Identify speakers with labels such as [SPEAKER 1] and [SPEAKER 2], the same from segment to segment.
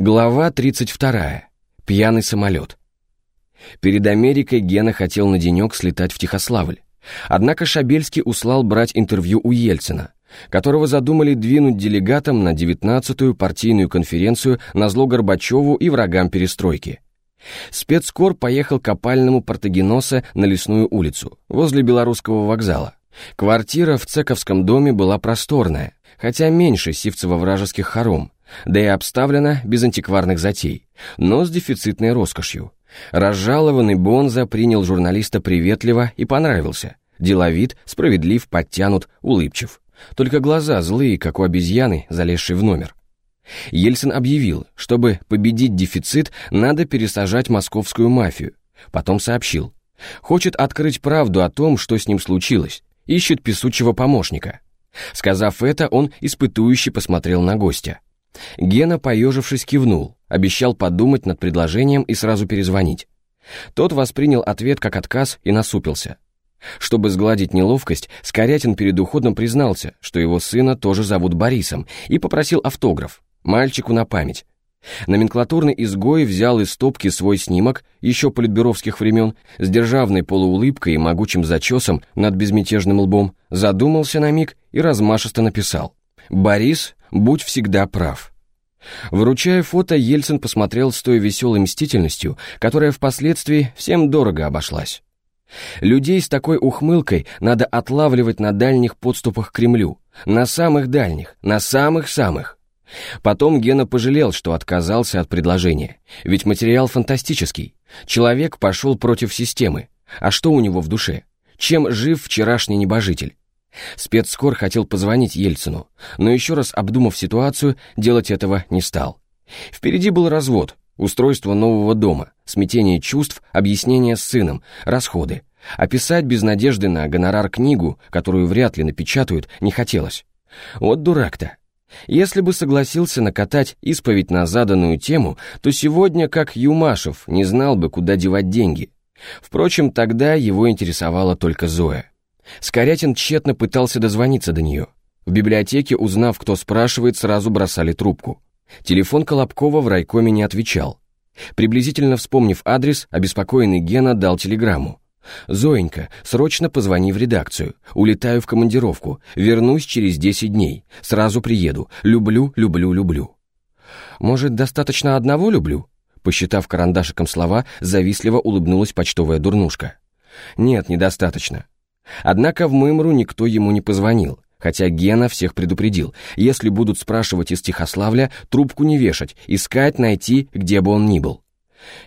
[SPEAKER 1] Глава 32. Пьяный самолет. Перед Америкой Гена хотел на денек слетать в Тихославль. Однако Шабельский услал брать интервью у Ельцина, которого задумали двинуть делегатом на 19-ю партийную конференцию на зло Горбачеву и врагам перестройки. Спецкор поехал к опальному Портагеноса на Лесную улицу, возле Белорусского вокзала. Квартира в Цековском доме была просторная, хотя меньше сивцево-вражеских хором, да и обставлена без антикварных затей, но с дефицитной роскошью. Разжалованный Бонза принял журналиста приветливо и понравился. Деловит, справедлив, подтянут, улыбчив. Только глаза злые, как у обезьяны, залезшей в номер. Ельцин объявил, чтобы победить дефицит, надо пересажать московскую мафию. Потом сообщил. Хочет открыть правду о том, что с ним случилось. Ищет песучего помощника. Сказав это, он испытующе посмотрел на гостя. Гена, поежившись, кивнул, обещал подумать над предложением и сразу перезвонить. Тот воспринял ответ как отказ и насупился. Чтобы сгладить неловкость, Скорятин перед уходом признался, что его сына тоже зовут Борисом, и попросил автограф, мальчику на память. Номенклатурный изгой взял из стопки свой снимок, еще политбюровских времен, с державной полуулыбкой и могучим зачесом над безмятежным лбом, задумался на миг и размашисто написал «Борис, будь всегда прав». Вручая фото, Ельцин посмотрел с той веселой мстительностью, которая впоследствии всем дорого обошлась. Людей с такой ухмылкой надо отлавливать на дальних подступах к Кремлю, на самых дальних, на самых-самых. Потом Гена пожалел, что отказался от предложения, ведь материал фантастический. Человек пошел против системы. А что у него в душе? Чем жив вчерашний небожитель? Спецскор хотел позвонить Ельцину, но еще раз обдумав ситуацию, делать этого не стал. Впереди был развод, устройство нового дома, смятение чувств, объяснение с сыном, расходы. Описать без надежды на гонорар книгу, которую вряд ли напечатают, не хотелось. Вот дурак-то. Если бы согласился накатать исповедь на заданную тему, то сегодня, как Юмашев, не знал бы, куда девать деньги. Впрочем, тогда его интересовала только Зоя. Скорятин тщетно пытался дозвониться до нее. В библиотеке, узнав, кто спрашивает, сразу бросали трубку. Телефон Колобкова в райкоме не отвечал. Приблизительно вспомнив адрес, обеспокоенный Гена дал телеграмму. «Зоенька, срочно позвони в редакцию. Улетаю в командировку. Вернусь через 10 дней. Сразу приеду. Люблю, люблю, люблю». «Может, достаточно одного люблю?» Посчитав карандашиком слова, завистливо улыбнулась почтовая дурнушка. «Нет, недостаточно. Однако в Мымру никто ему не позвонил, хотя Гена всех предупредил, если будут спрашивать из Тихославля, трубку не вешать, искать, найти, где бы он ни был.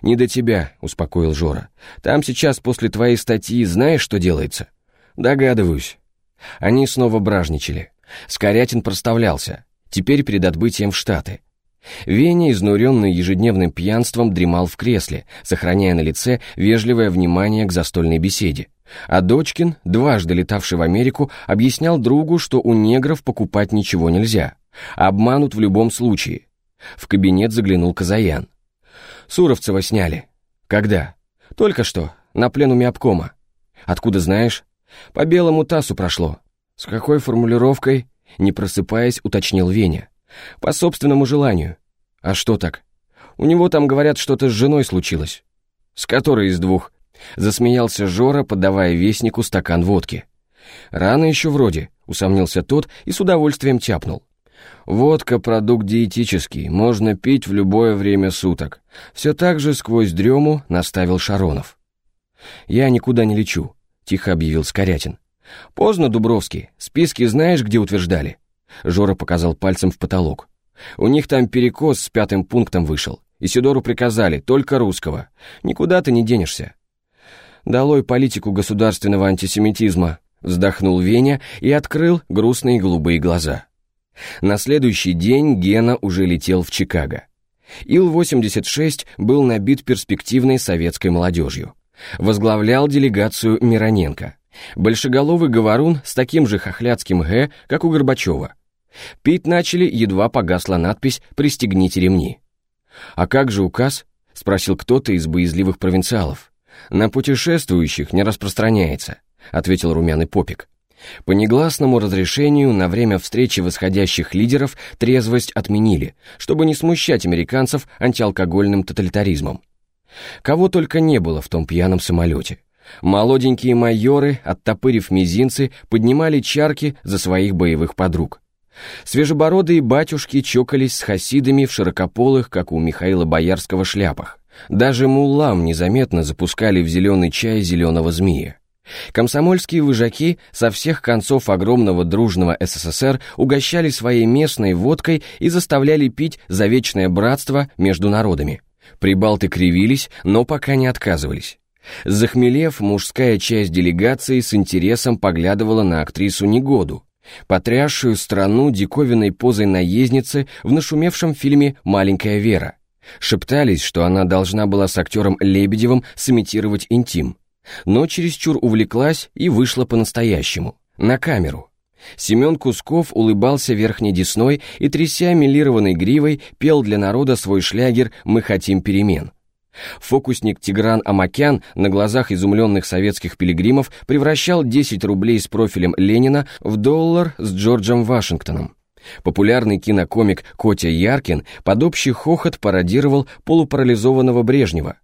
[SPEAKER 1] «Не до тебя», — успокоил Жора. «Там сейчас после твоей статьи знаешь, что делается?» «Догадываюсь». Они снова бражничали. Скорятин проставлялся, теперь перед отбытием в Штаты. Веня, изнуренный ежедневным пьянством, дремал в кресле, сохраняя на лице вежливое внимание к застольной беседе. А Дочкин, дважды летавший в Америку, объяснял другу, что у негров покупать ничего нельзя. Обманут в любом случае. В кабинет заглянул Казаян. Суровцева сняли. Когда? Только что, на пленуме обкома. Откуда знаешь? По белому тасу прошло. С какой формулировкой? Не просыпаясь, уточнил Веня. По собственному желанию. А что так? У него там, говорят, что-то с женой случилось. С которой из двух? Засмеялся Жора, подавая вестнику стакан водки. «Рано еще вроде», — усомнился тот и с удовольствием тяпнул. «Водка — продукт диетический, можно пить в любое время суток». Все так же сквозь дрему наставил Шаронов. «Я никуда не лечу», — тихо объявил Скорятин. «Поздно, Дубровский, списки знаешь, где утверждали?» Жора показал пальцем в потолок. «У них там перекос с пятым пунктом вышел. Исидору приказали, только русского. Никуда ты не денешься. «Долой политику государственного антисемитизма», вздохнул Веня и открыл грустные голубые глаза. На следующий день Гена уже летел в Чикаго. Ил-86 был набит перспективной советской молодежью. Возглавлял делегацию Мироненко. Большеголовый говорун с таким же хохлядским «г», как у Горбачева. Пить начали, едва погасла надпись «Пристегните ремни». «А как же указ?» — спросил кто-то из боязливых провинциалов. «На путешествующих не распространяется», — ответил румяный попик. По негласному разрешению на время встречи восходящих лидеров трезвость отменили, чтобы не смущать американцев антиалкогольным тоталитаризмом. Кого только не было в том пьяном самолете. Молоденькие майоры, оттопырив мизинцы, поднимали чарки за своих боевых подруг. Свежебородые батюшки чокались с хасидами в широкополых, как у Михаила Боярского, шляпах. Даже муллам незаметно запускали в зеленый чай зеленого змея. Комсомольские выжаки со всех концов огромного дружного СССР угощали своей местной водкой и заставляли пить за вечное братство между народами. Прибалты кривились, но пока не отказывались. Захмелев, мужская часть делегации с интересом поглядывала на актрису Негоду, потрясшую страну диковинной позой наездницы в нашумевшем фильме «Маленькая Вера». Шептались, что она должна была с актером Лебедевым сымитировать интим, но чересчур увлеклась и вышла по-настоящему, на камеру. Семен Кусков улыбался верхней десной и, тряся милированной гривой, пел для народа свой шлягер «Мы хотим перемен». Фокусник Тигран Амакян на глазах изумленных советских пилигримов превращал 10 рублей с профилем Ленина в доллар с Джорджем Вашингтоном. Популярный кинокомик Котя Яркин под общий хохот пародировал полупарализованного Брежнева.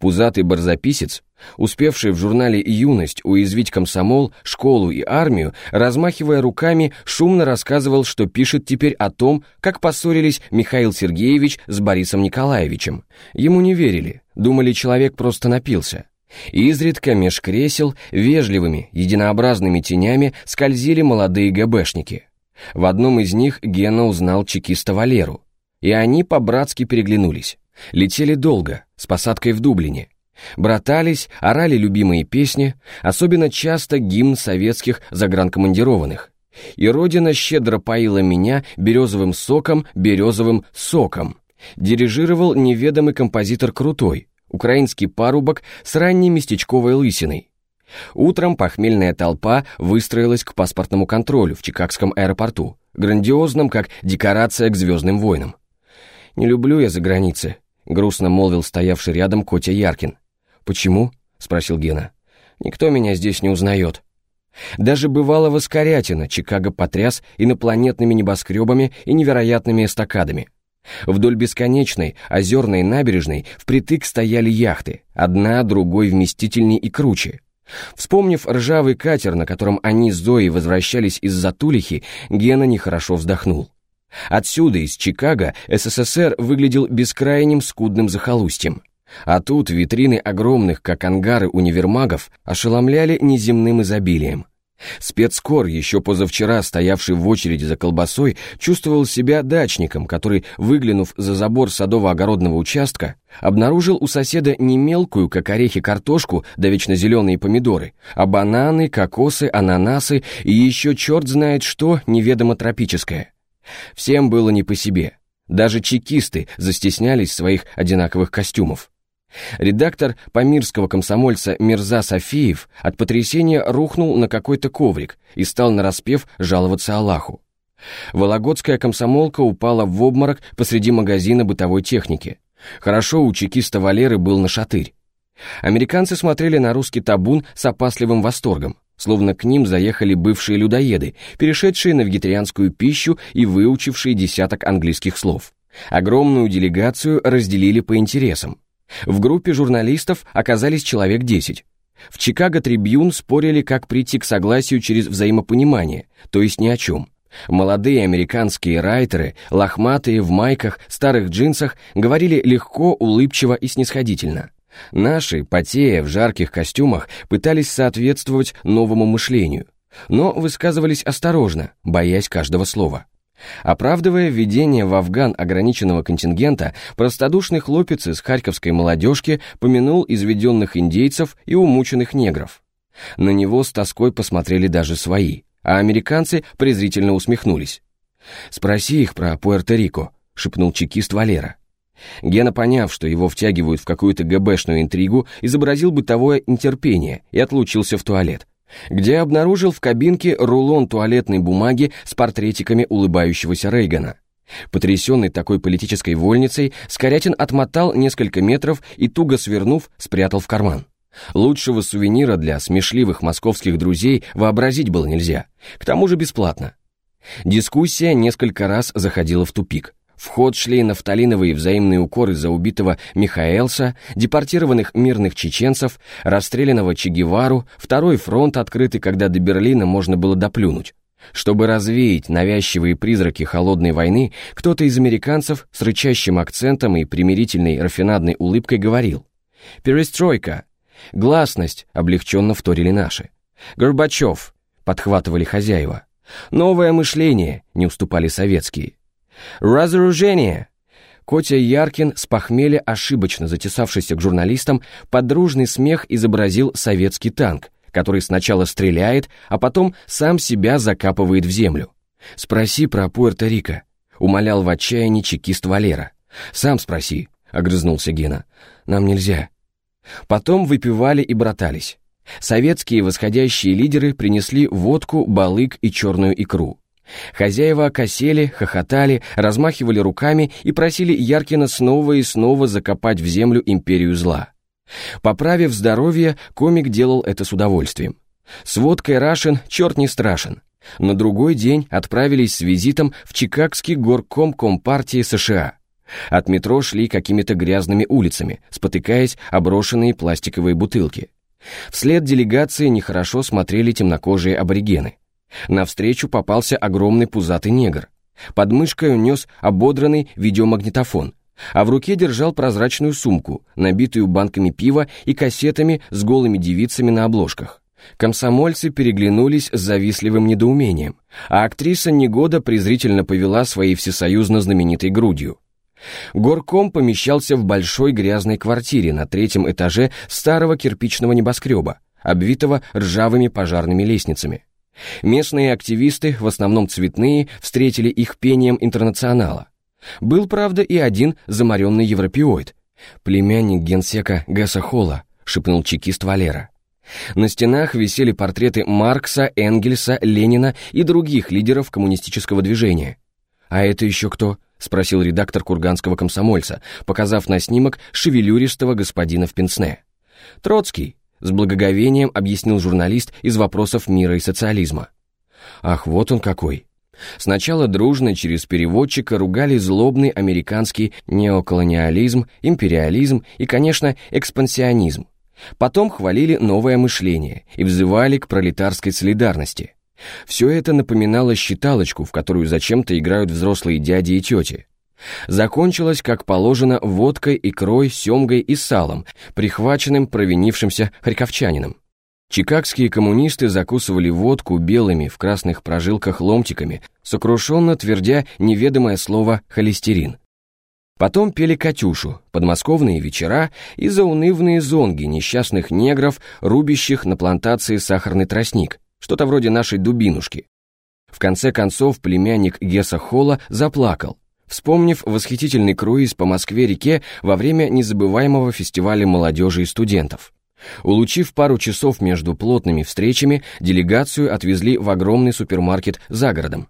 [SPEAKER 1] Пузатый барзаписец, успевший в журнале «Юность» уязвить комсомол, школу и армию, размахивая руками, шумно рассказывал, что пишет теперь о том, как поссорились Михаил Сергеевич с Борисом Николаевичем. Ему не верили, думали, человек просто напился. Изредка меж кресел вежливыми, единообразными тенями скользили молодые ГБшники. В одном из них Гена узнал чекиста Валеру, и они по-братски переглянулись. Летели долго, с посадкой в Дублине. Братались, орали любимые песни, особенно часто гимн советских загранкомандированных. И Родина щедро поила меня березовым соком, березовым соком. Дирижировал неведомый композитор Крутой, украинский парубок с ранней местечковой лысиной. Утром похмельная толпа выстроилась к паспортному контролю в Чикагском аэропорту, грандиозном, как декорация к «Звездным войнам». «Не люблю я за границы», грустно молвил стоявший рядом Котя Яркин. «Почему?» — спросил Гена. «Никто меня здесь не узнает». Даже бывалого Скорятина Чикаго потряс инопланетными небоскребами и невероятными эстакадами. Вдоль бесконечной озерной набережной впритык стояли яхты, одна другой вместительней и круче. Вспомнив ржавый катер, на котором они с Зоей возвращались из Затулихи, Гена нехорошо вздохнул. Отсюда, из Чикаго, СССР выглядел бескрайним скудным захолустьем. А тут витрины огромных, как ангары универмагов, ошеломляли неземным изобилием. Спецкор, еще позавчера стоявший в очереди за колбасой, чувствовал себя дачником, который, выглянув за забор садово-огородного участка, обнаружил у соседа не мелкую, как орехи, картошку да вечно зеленые помидоры, а бананы, кокосы, ананасы и еще черт знает что неведомо тропическое. Всем было не по себе. Даже чекисты застеснялись своих одинаковых костюмов. Редактор памирского комсомольца Мирза Софиев от потрясения рухнул на какой-то коврик и стал нараспев жаловаться Аллаху. Вологодская комсомолка упала в обморок посреди магазина бытовой техники. Хорошо у чекиста Валеры был нашатырь. Американцы смотрели на русский табун с опасливым восторгом словно к ним заехали бывшие людоеды, перешедшие на вегетарианскую пищу и выучившие десяток английских слов. Огромную делегацию разделили по интересам. В группе журналистов оказались человек 10. В Чикаго Трибьюн спорили, как прийти к согласию через взаимопонимание, то есть ни о чем. Молодые американские райтеры, лохматые в майках, старых джинсах, говорили легко, улыбчиво и снисходительно. Наши, потея в жарких костюмах, пытались соответствовать новому мышлению, но высказывались осторожно, боясь каждого слова. Оправдывая введение в Афган ограниченного контингента, простодушный хлопец из харьковской молодежки помянул изведенных индейцев и умученных негров. На него с тоской посмотрели даже свои, а американцы презрительно усмехнулись. «Спроси их про Пуэрто-Рико», — шепнул чекист Валера. Гена, поняв, что его втягивают в какую-то ГБшную интригу, изобразил бытовое нетерпение и отлучился в туалет, где обнаружил в кабинке рулон туалетной бумаги с портретиками улыбающегося Рейгана. Потрясенный такой политической вольницей, Скорятин отмотал несколько метров и, туго свернув, спрятал в карман. Лучшего сувенира для смешливых московских друзей вообразить было нельзя, к тому же бесплатно. Дискуссия несколько раз заходила в тупик. В ход шли нафталиновые взаимные укоры за убитого Михаэлса, депортированных мирных чеченцев, расстрелянного Че Гевару, второй фронт открытый, когда до Берлина можно было доплюнуть. Чтобы развеять навязчивые призраки холодной войны, кто-то из американцев с рычащим акцентом и примирительной рафинадной улыбкой говорил «Перестройка!» «Гласность!» — облегченно вторили наши. «Горбачев!» — подхватывали хозяева. «Новое мышление!» — не уступали советские. «Разоружение!» Котя Яркин с похмелья, ошибочно затесавшийся к журналистам, под дружный смех изобразил советский танк, который сначала стреляет, а потом сам себя закапывает в землю. «Спроси про Пуэрто-Рико», — умолял в отчаянии чекист Валера. «Сам спроси», — огрызнулся Гена. «Нам нельзя». Потом выпивали и братались. Советские восходящие лидеры принесли водку, балык и черную икру. Хозяева окосели, хохотали, размахивали руками и просили Яркина снова и снова закопать в землю империю зла. Поправив здоровье, комик делал это с удовольствием. С водкой Рашин черт не страшен. На другой день отправились с визитом в Чикагский горком Компартии США. От метро шли какими-то грязными улицами, спотыкаясь о брошенные пластиковые бутылки. Вслед делегации нехорошо смотрели темнокожие аборигены. Навстречу попался огромный пузатый негр. Под мышкой унес ободранный видеомагнитофон а в руке держал прозрачную сумку, набитую банками пива и кассетами с голыми девицами на обложках. Комсомольцы переглянулись с завистливым недоумением, а актриса Негода презрительно повела своей всесоюзно знаменитой грудью. Горком помещался в большой грязной квартире на третьем этаже старого кирпичного небоскреба, обвитого ржавыми пожарными лестницами. Местные активисты, в основном цветные, встретили их пением интернационала. Был, правда, и один замаренный европеоид. Племянник генсека Гесса Холла, шепнул чекист Валера. На стенах висели портреты Маркса, Энгельса, Ленина и других лидеров коммунистического движения. «А это еще кто?» — спросил редактор курганского комсомольца, показав на снимок шевелюристого господина в пенсне. «Троцкий», — с благоговением объяснил журналист из вопросов мира и социализма. «Ах, вот он какой!» Сначала дружно через переводчика ругали злобный американский неоколониализм, империализм и, конечно, экспансионизм. Потом хвалили новое мышление и взывали к пролетарской солидарности. Все это напоминало считалочку, в которую зачем-то играют взрослые дяди и тети. Закончилось, как положено, водкой, икрой, семгой и салом, прихваченным провинившимся харьковчанином. Чикагские коммунисты закусывали водку белыми в красных прожилках ломтиками, сокрушенно твердя неведомое слово «холестерин». Потом пели «Катюшу», подмосковные вечера и заунывные зонги несчастных негров, рубящих на плантации сахарный тростник, что-то вроде нашей дубинушки. В конце концов племянник Гесса Холла заплакал, вспомнив восхитительный круиз по Москве-реке во время незабываемого фестиваля молодежи и студентов. Улучив пару часов между плотными встречами, делегацию отвезли в огромный супермаркет за городом.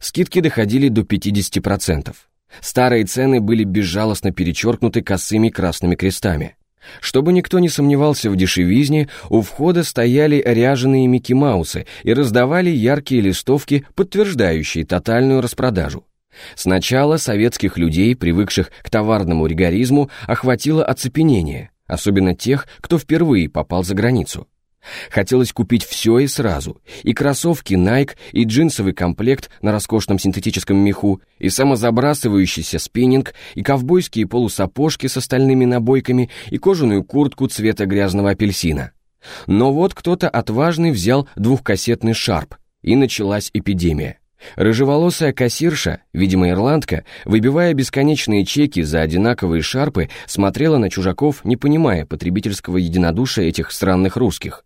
[SPEAKER 1] Скидки доходили до 50%. Старые цены были безжалостно перечеркнуты косыми красными крестами. Чтобы никто не сомневался в дешевизне, у входа стояли ряженые Микки Маусы и раздавали яркие листовки, подтверждающие тотальную распродажу. Сначала советских людей, привыкших к товарному ригоризму, охватило оцепенение особенно тех, кто впервые попал за границу. Хотелось купить все и сразу, и кроссовки Nike, и джинсовый комплект на роскошном синтетическом меху, и самозабрасывающийся спиннинг, и ковбойские полусапожки с остальными набойками, и кожаную куртку цвета грязного апельсина. Но вот кто-то отважный взял двухкассетный шарп, и началась эпидемия. Рыжеволосая кассирша, видимо ирландка, выбивая бесконечные чеки за одинаковые шарпы, смотрела на чужаков, не понимая потребительского единодушия этих странных русских.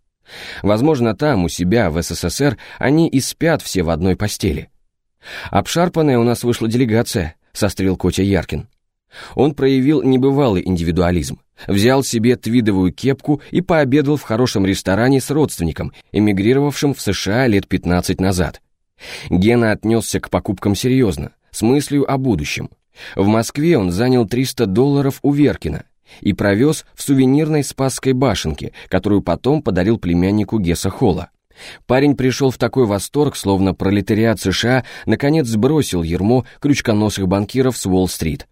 [SPEAKER 1] Возможно, там, у себя, в СССР, они и спят все в одной постели. «Обшарпанная у нас вышла делегация», — сострил Котя Яркин. Он проявил небывалый индивидуализм. Взял себе твидовую кепку и пообедал в хорошем ресторане с родственником, эмигрировавшим в США лет 15 назад. Гена отнесся к покупкам серьезно, с мыслью о будущем. В Москве он занял 300 долларов у Веркина и провез в сувенирной Спасской башенке, которую потом подарил племяннику Гесса Холла. Парень пришел в такой восторг, словно пролетариат США наконец сбросил ермо крючконосых банкиров с Уолл-стрит.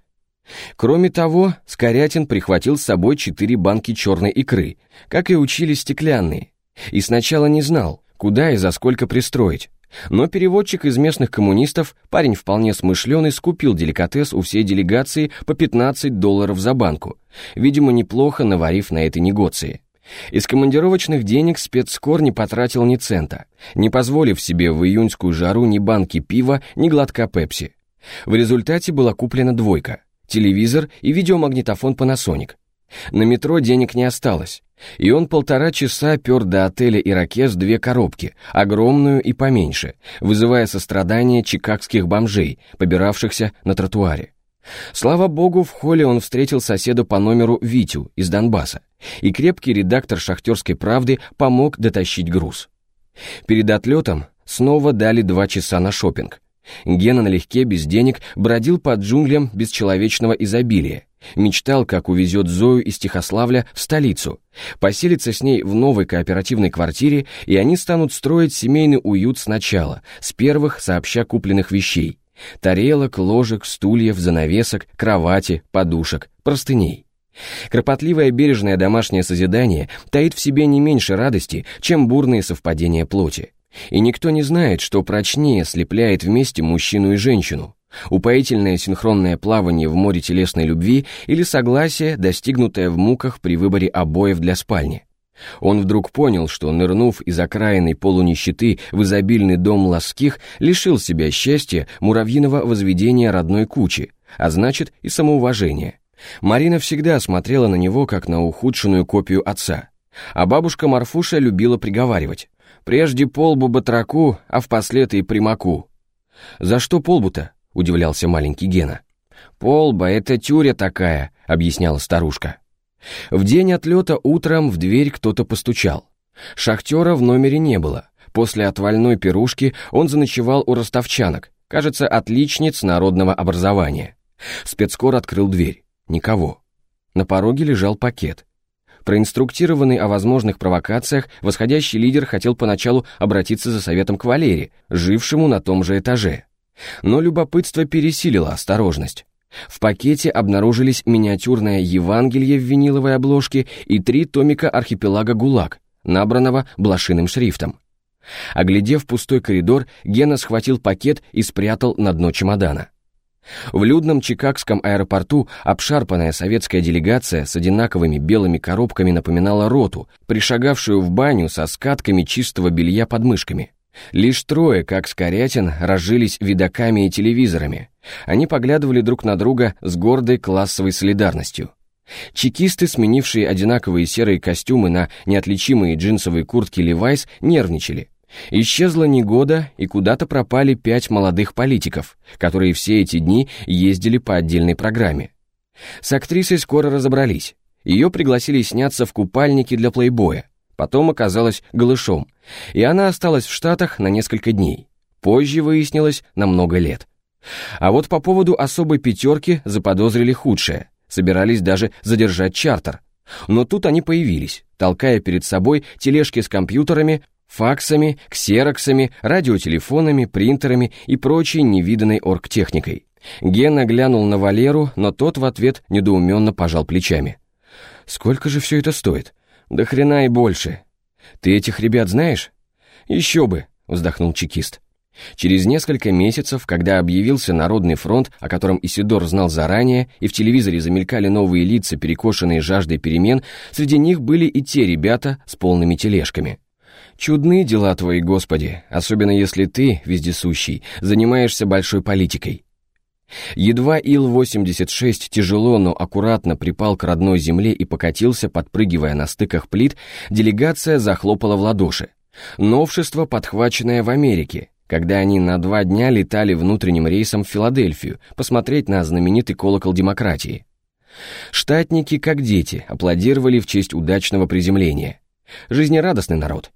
[SPEAKER 1] Кроме того, Скорятин прихватил с собой четыре банки черной икры, как и учили стеклянные, и сначала не знал, куда и за сколько пристроить. Но переводчик из местных коммунистов, парень вполне смышленый, скупил деликатес у всей делегации по 15 долларов за банку, видимо, неплохо наварив на этой негоции. Из командировочных денег спецскор не потратил ни цента, не позволив себе в июньскую жару ни банки пива, ни глотка пепси. В результате была куплена двойка – телевизор и видеомагнитофон Panasonic. На метро денег не осталось, и он полтора часа пер до отеля «Иракез» две коробки, огромную и поменьше, вызывая сострадание чикагских бомжей, побиравшихся на тротуаре. Слава богу, в холле он встретил соседа по номеру Витю из Донбасса, и крепкий редактор «Шахтерской правды» помог дотащить груз. Перед отлетом снова дали два часа на шопинг. Гена налегке, без денег, бродил по джунглям бесчеловечного изобилия, мечтал, как увезет Зою из Тихославля в столицу, поселится с ней в новой кооперативной квартире, и они станут строить семейный уют сначала, с первых сообща купленных вещей. Тарелок, ложек, стульев, занавесок, кровати, подушек, простыней. Кропотливое бережное домашнее созидание таит в себе не меньше радости, чем бурные совпадения плоти. И никто не знает, что прочнее слепляет вместе мужчину и женщину. Упоительное синхронное плавание в море телесной любви или согласие, достигнутое в муках при выборе обоев для спальни. Он вдруг понял, что, нырнув из окраинной полунищеты в изобильный дом ласких, лишил себя счастья муравьиного возведения родной кучи, а значит и самоуважения. Марина всегда смотрела на него, как на ухудшенную копию отца. А бабушка Марфуша любила приговаривать. «Прежде полбу батраку, а впоследствии примаку». «За что полбу-то?» — удивлялся маленький Гена. «Полба — это тюря такая», — объясняла старушка. В день отлета утром в дверь кто-то постучал. Шахтера в номере не было. После отвальной пирушки он заночевал у ростовчанок, кажется, отличниц народного образования. Спецкор открыл дверь. Никого. На пороге лежал пакет. Проинструктированный о возможных провокациях, восходящий лидер хотел поначалу обратиться за советом к Валере, жившему на том же этаже. Но любопытство пересилило осторожность. В пакете обнаружились миниатюрное Евангелие в виниловой обложке и три томика архипелага ГУЛАГ, набранного блошиным шрифтом. Оглядев пустой коридор, Гена схватил пакет и спрятал на дно чемодана. В людном чикагском аэропорту обшарпанная советская делегация с одинаковыми белыми коробками напоминала роту, пришагавшую в баню со скатками чистого белья под мышками. Лишь трое, как Скорятин, разжились видоками и телевизорами. Они поглядывали друг на друга с гордой классовой солидарностью. Чекисты, сменившие одинаковые серые костюмы на неотличимые джинсовые куртки Левайс, нервничали. Исчезла негода, и куда-то пропали пять молодых политиков, которые все эти дни ездили по отдельной программе. С актрисой скоро разобрались. Ее пригласили сняться в купальнике для плейбоя. Потом оказалась голышом, и она осталась в Штатах на несколько дней. Позже выяснилось на много лет. А вот по поводу особой пятерки заподозрили худшее, собирались даже задержать чартер. Но тут они появились, толкая перед собой тележки с компьютерами, факсами, ксероксами, радиотелефонами, принтерами и прочей невиданной оргтехникой. Гена глянул на Валеру, но тот в ответ недоуменно пожал плечами. «Сколько же все это стоит?» «Да хрена и больше. Ты этих ребят знаешь?» «Еще бы», — вздохнул чекист. Через несколько месяцев, когда объявился Народный фронт, о котором Исидор знал заранее, и в телевизоре замелькали новые лица, перекошенные жаждой перемен, среди них были и те ребята с полными тележками. Чудные дела твои, Господи, особенно если ты, вездесущий, занимаешься большой политикой. Едва Ил-86 тяжело, но аккуратно припал к родной земле и покатился, подпрыгивая на стыках плит, делегация захлопала в ладоши. Новшество, подхваченное в Америке, когда они на два дня летали внутренним рейсом в Филадельфию посмотреть на знаменитый колокол демократии. Штатники, как дети, аплодировали в честь удачного приземления. Жизнерадостный народ.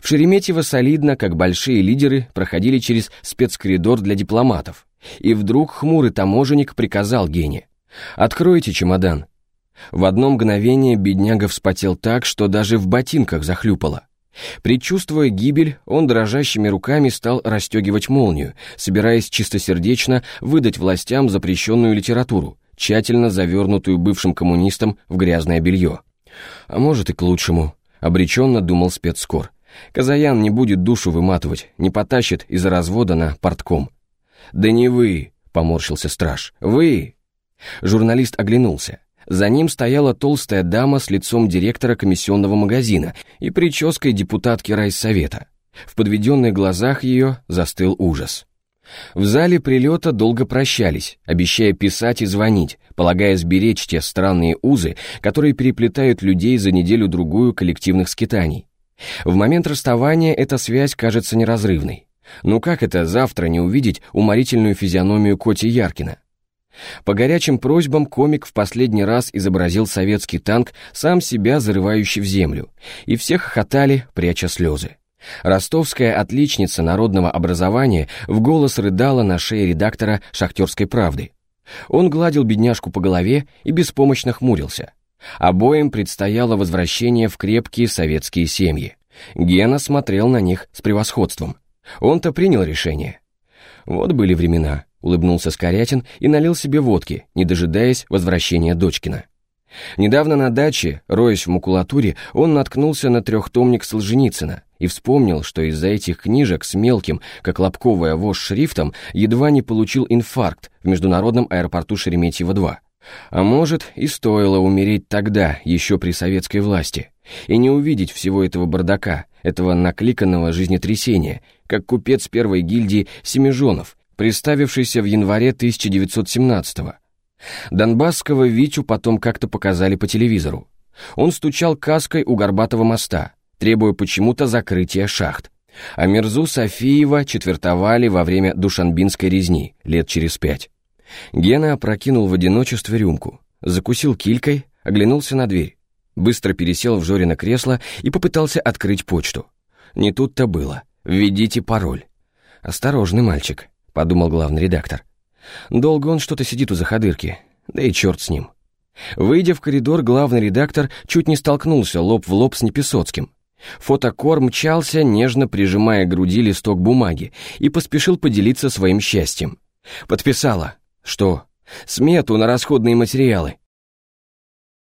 [SPEAKER 1] В Шереметьево солидно, как большие лидеры, проходили через спецкоридор для дипломатов. И вдруг хмурый таможенник приказал Гене. «Откройте чемодан». В одно мгновение бедняга вспотел так, что даже в ботинках захлюпало. Предчувствуя гибель, он дрожащими руками стал расстегивать молнию, собираясь чистосердечно выдать властям запрещенную литературу, тщательно завернутую бывшим коммунистам в грязное белье. А может и к лучшему, обреченно думал спецскор. Казаян не будет душу выматывать, не потащит из-за развода на портком. «Да не вы!» — поморщился страж. «Вы!» Журналист оглянулся. За ним стояла толстая дама с лицом директора комиссионного магазина и прической депутатки райсовета. В подведенных глазах ее застыл ужас. В зале прилета долго прощались, обещая писать и звонить, полагая сберечь те странные узы, которые переплетают людей за неделю-другую коллективных скитаний. В момент расставания эта связь кажется неразрывной. Ну как это завтра не увидеть уморительную физиономию Коти Яркина? По горячим просьбам комик в последний раз изобразил советский танк, сам себя зарывающий в землю, и все хохотали, пряча слезы. Ростовская отличница народного образования в голос рыдала на шее редактора «Шахтерской правды». Он гладил бедняжку по голове и беспомощно хмурился. Обоим предстояло возвращение в крепкие советские семьи. Гена смотрел на них с превосходством. Он-то принял решение. Вот были времена улыбнулся Скорятин и налил себе водки, не дожидаясь возвращения Дочкина. Недавно на даче, роясь в макулатуре, он наткнулся на трехтомник Солженицына и вспомнил, что из-за этих книжек с мелким, как лобковая вошь шрифтом, едва не получил инфаркт в международном аэропорту Шереметьево-2. А может, и стоило умереть тогда, еще при советской власти, и не увидеть всего этого бардака, этого накликанного жизнетрясения, как купец первой гильдии Семижонов, приставившийся в январе 1917-го. Донбасского Витю потом как-то показали по телевизору. Он стучал каской у Горбатого моста, требуя почему-то закрытия шахт. А Мерзу Софиева четвертовали во время Душанбинской резни, лет через пять. Гена опрокинул в одиночестве рюмку, закусил килькой, оглянулся на дверь, быстро пересел в Жорино кресло и попытался открыть почту. Не тут-то было. Введите пароль. Осторожный мальчик подумал главный редактор. Долго он что-то сидит у заходырки, да и черт с ним. Выйдя в коридор, главный редактор чуть не столкнулся лоб в лоб с Непесоцким. Фотокор мчался, нежно прижимая к груди листок бумаги, и поспешил поделиться своим счастьем. Подписала. Что? Смету на расходные материалы.